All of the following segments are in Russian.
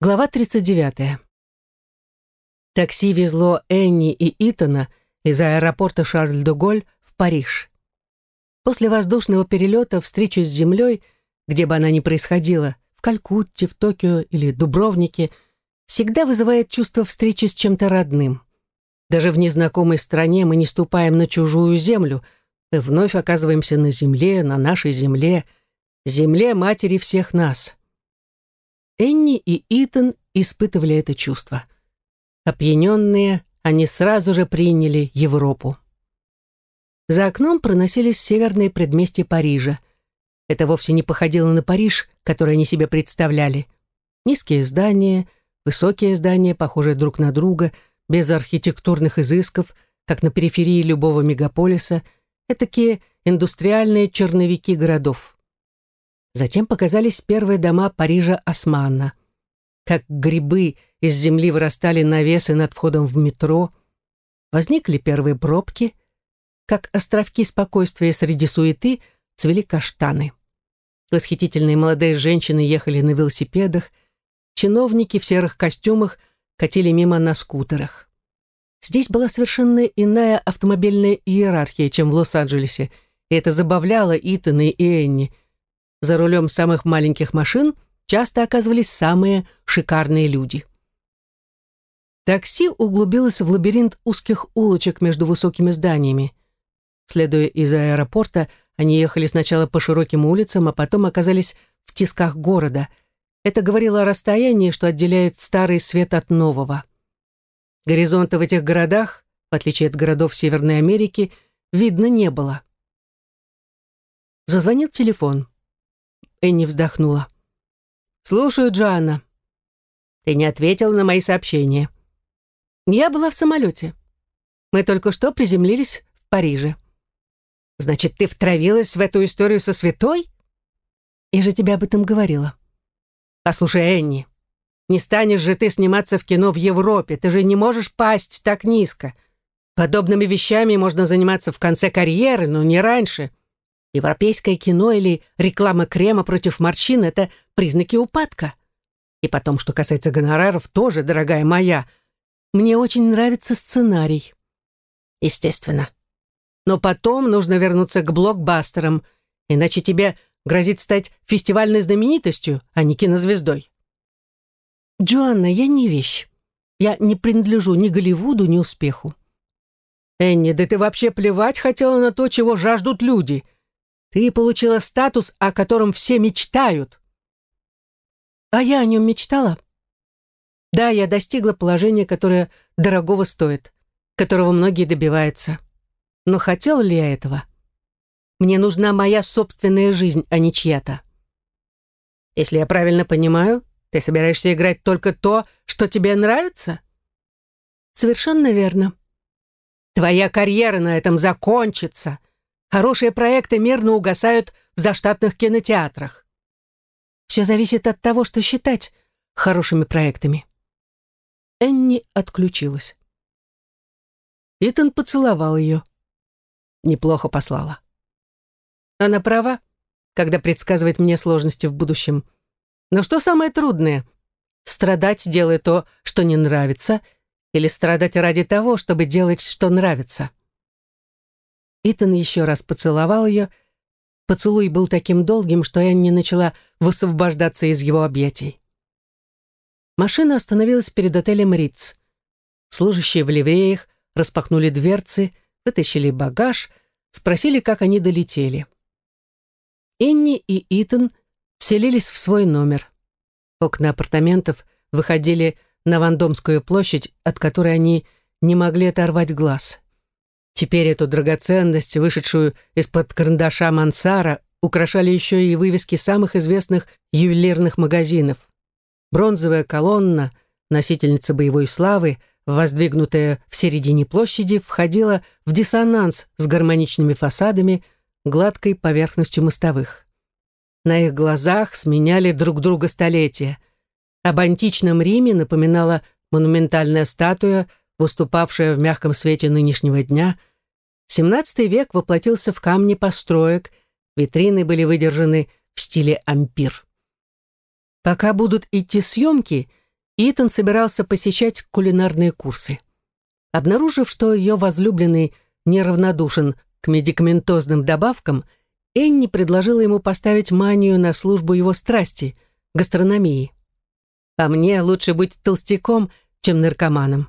Глава 39. Такси везло Энни и Итана из аэропорта Шарль-де-Голь в Париж. После воздушного перелета встречу с землей, где бы она ни происходила, в Калькутте, в Токио или Дубровнике, всегда вызывает чувство встречи с чем-то родным. Даже в незнакомой стране мы не ступаем на чужую землю, мы вновь оказываемся на земле, на нашей земле, земле матери всех нас. Энни и Итан испытывали это чувство. Опьяненные, они сразу же приняли Европу. За окном проносились северные предместья Парижа. Это вовсе не походило на Париж, который они себе представляли. Низкие здания, высокие здания, похожие друг на друга, без архитектурных изысков, как на периферии любого мегаполиса, этакие индустриальные черновики городов. Затем показались первые дома Парижа Османа. Как грибы из земли вырастали навесы над входом в метро. Возникли первые пробки. Как островки спокойствия среди суеты цвели каштаны. Восхитительные молодые женщины ехали на велосипедах. Чиновники в серых костюмах катили мимо на скутерах. Здесь была совершенно иная автомобильная иерархия, чем в Лос-Анджелесе, и это забавляло Итана и Энни – за рулем самых маленьких машин часто оказывались самые шикарные люди. Такси углубилось в лабиринт узких улочек между высокими зданиями. Следуя из аэропорта, они ехали сначала по широким улицам, а потом оказались в тисках города. Это говорило о расстоянии, что отделяет старый свет от нового. Горизонта в этих городах, в отличие от городов Северной Америки, видно не было. Зазвонил телефон. Энни вздохнула. «Слушаю, Джоанна. Ты не ответила на мои сообщения. Я была в самолете. Мы только что приземлились в Париже. Значит, ты втравилась в эту историю со святой? Я же тебе об этом говорила. Послушай, Энни, не станешь же ты сниматься в кино в Европе, ты же не можешь пасть так низко. Подобными вещами можно заниматься в конце карьеры, но не раньше. — Европейское кино или реклама крема против морщин – это признаки упадка. И потом, что касается гонораров, тоже, дорогая моя, мне очень нравится сценарий. Естественно. Но потом нужно вернуться к блокбастерам, иначе тебе грозит стать фестивальной знаменитостью, а не кинозвездой. Джоанна, я не вещь. Я не принадлежу ни Голливуду, ни успеху. Энни, да ты вообще плевать хотела на то, чего жаждут люди – ты получила статус, о котором все мечтают. А я о нем мечтала? Да, я достигла положения, которое дорогого стоит, которого многие добиваются. Но хотела ли я этого? Мне нужна моя собственная жизнь, а не чья-то. Если я правильно понимаю, ты собираешься играть только то, что тебе нравится? Совершенно верно. Твоя карьера на этом закончится. Хорошие проекты мирно угасают в заштатных кинотеатрах. Все зависит от того, что считать хорошими проектами. Энни отключилась. Итан поцеловал ее. Неплохо послала. Она права, когда предсказывает мне сложности в будущем. Но что самое трудное? Страдать, делая то, что не нравится, или страдать ради того, чтобы делать, что нравится? Итан еще раз поцеловал ее. Поцелуй был таким долгим, что не начала высвобождаться из его объятий. Машина остановилась перед отелем «Риц». Служащие в ливреях распахнули дверцы, вытащили багаж, спросили, как они долетели. Энни и Итан вселились в свой номер. Окна апартаментов выходили на Вандомскую площадь, от которой они не могли оторвать глаз. Теперь эту драгоценность, вышедшую из-под карандаша Мансара, украшали еще и вывески самых известных ювелирных магазинов. Бронзовая колонна, носительница боевой славы, воздвигнутая в середине площади, входила в диссонанс с гармоничными фасадами, гладкой поверхностью мостовых. На их глазах сменяли друг друга столетия. Об античном Риме напоминала монументальная статуя – выступавшая в мягком свете нынешнего дня, XVII век воплотился в камне построек, витрины были выдержаны в стиле ампир. Пока будут идти съемки, Итан собирался посещать кулинарные курсы. Обнаружив, что ее возлюбленный неравнодушен к медикаментозным добавкам, Энни предложила ему поставить манию на службу его страсти – гастрономии. А мне лучше быть толстяком, чем наркоманом.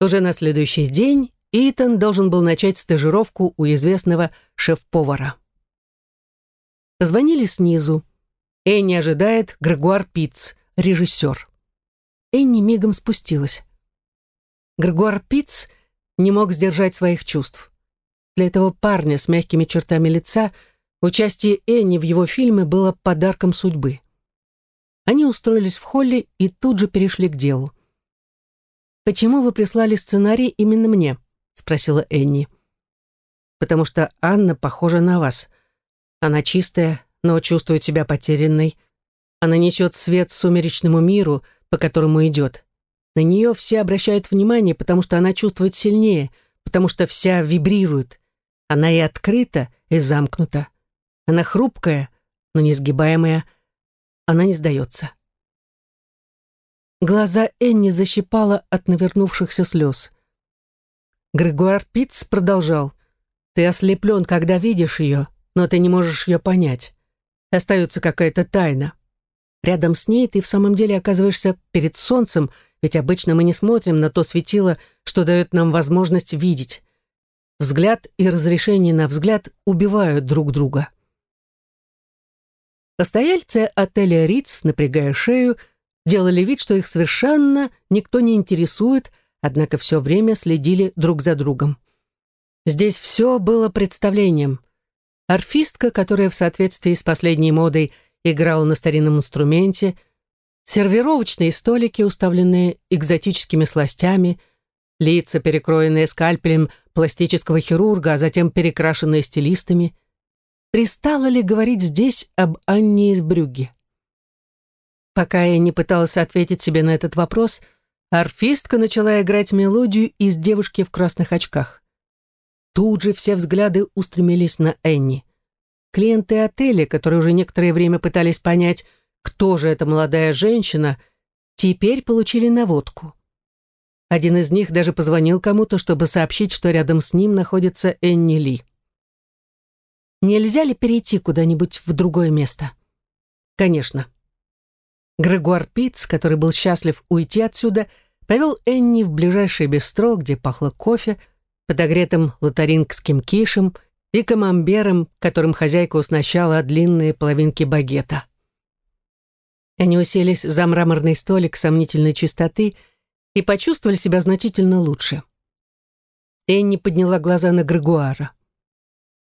Уже на следующий день Итан должен был начать стажировку у известного шеф-повара. Позвонили снизу. Энни ожидает Грегуар Питц, режиссер. Энни мигом спустилась. Грегуар Питц не мог сдержать своих чувств. Для этого парня с мягкими чертами лица участие Энни в его фильме было подарком судьбы. Они устроились в холле и тут же перешли к делу. «Почему вы прислали сценарий именно мне?» — спросила Энни. «Потому что Анна похожа на вас. Она чистая, но чувствует себя потерянной. Она несет свет сумеречному миру, по которому идет. На нее все обращают внимание, потому что она чувствует сильнее, потому что вся вибрирует. Она и открыта, и замкнута. Она хрупкая, но несгибаемая, она не сдается. Глаза Энни защипала от навернувшихся слез. Грегуар Питц продолжал. «Ты ослеплен, когда видишь ее, но ты не можешь ее понять. Остается какая-то тайна. Рядом с ней ты в самом деле оказываешься перед солнцем, ведь обычно мы не смотрим на то светило, что дает нам возможность видеть. Взгляд и разрешение на взгляд убивают друг друга. Постояльцы отеля Риц, напрягая шею, делали вид, что их совершенно никто не интересует, однако все время следили друг за другом. Здесь все было представлением. Арфистка, которая в соответствии с последней модой играла на старинном инструменте, сервировочные столики, уставленные экзотическими сластями, лица, перекроенные скальпелем пластического хирурга, а затем перекрашенные стилистами — Пристало ли говорить здесь об Анне из Брюгге? Пока я не пыталась ответить себе на этот вопрос, арфистка начала играть мелодию из «Девушки в красных очках». Тут же все взгляды устремились на Энни. Клиенты отеля, которые уже некоторое время пытались понять, кто же эта молодая женщина, теперь получили наводку. Один из них даже позвонил кому-то, чтобы сообщить, что рядом с ним находится Энни Ли. Нельзя ли перейти куда-нибудь в другое место? Конечно. Грегуар Питц, который был счастлив уйти отсюда, повел Энни в ближайшее бистро, где пахло кофе, подогретым лотарингским кишем и камамбером, которым хозяйка уснащала длинные половинки багета. Они уселись за мраморный столик сомнительной чистоты и почувствовали себя значительно лучше. Энни подняла глаза на Грегуара.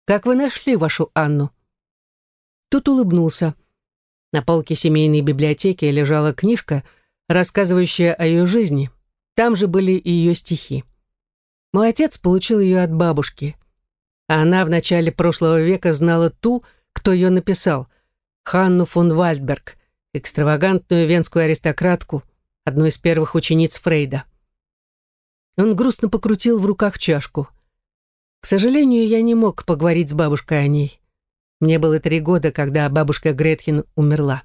Как вы нашли вашу Анну?» Тут улыбнулся. На полке семейной библиотеки лежала книжка, рассказывающая о ее жизни. Там же были и ее стихи. Мой отец получил ее от бабушки. А она в начале прошлого века знала ту, кто ее написал, Ханну фон Вальдберг, экстравагантную венскую аристократку, одну из первых учениц Фрейда. Он грустно покрутил в руках чашку. К сожалению, я не мог поговорить с бабушкой о ней. Мне было три года, когда бабушка Гретхен умерла.